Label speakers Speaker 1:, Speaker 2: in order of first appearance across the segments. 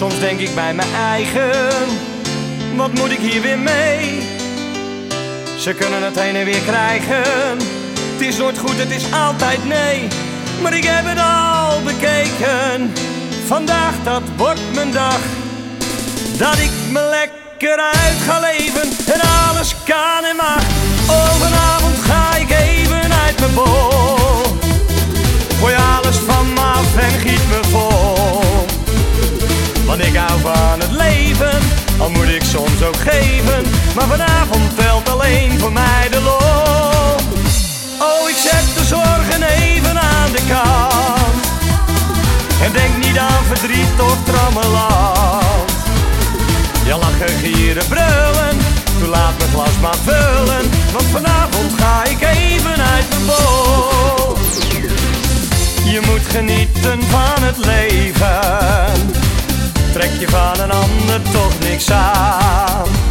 Speaker 1: Soms denk ik bij mijn eigen, wat moet ik hier weer mee? Ze kunnen het heen en weer krijgen. Het is nooit goed, het is altijd nee. Maar ik heb het al bekeken. Vandaag, dat wordt mijn dag. Dat ik me lekker uit ga leven en alles kan en mag. Maar vanavond telt alleen voor mij de lol. Oh, ik zet de zorgen even aan de kant. En denk niet aan verdriet of trammeland. Ja, lachen, gieren, brullen. Toen laat mijn glas maar vullen. Want vanavond ga ik even uit mijn bol. Je moet genieten van het leven. Trek je van een ander toch niks aan.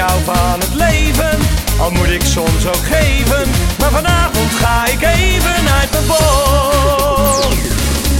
Speaker 1: Ik van het leven, al moet ik soms ook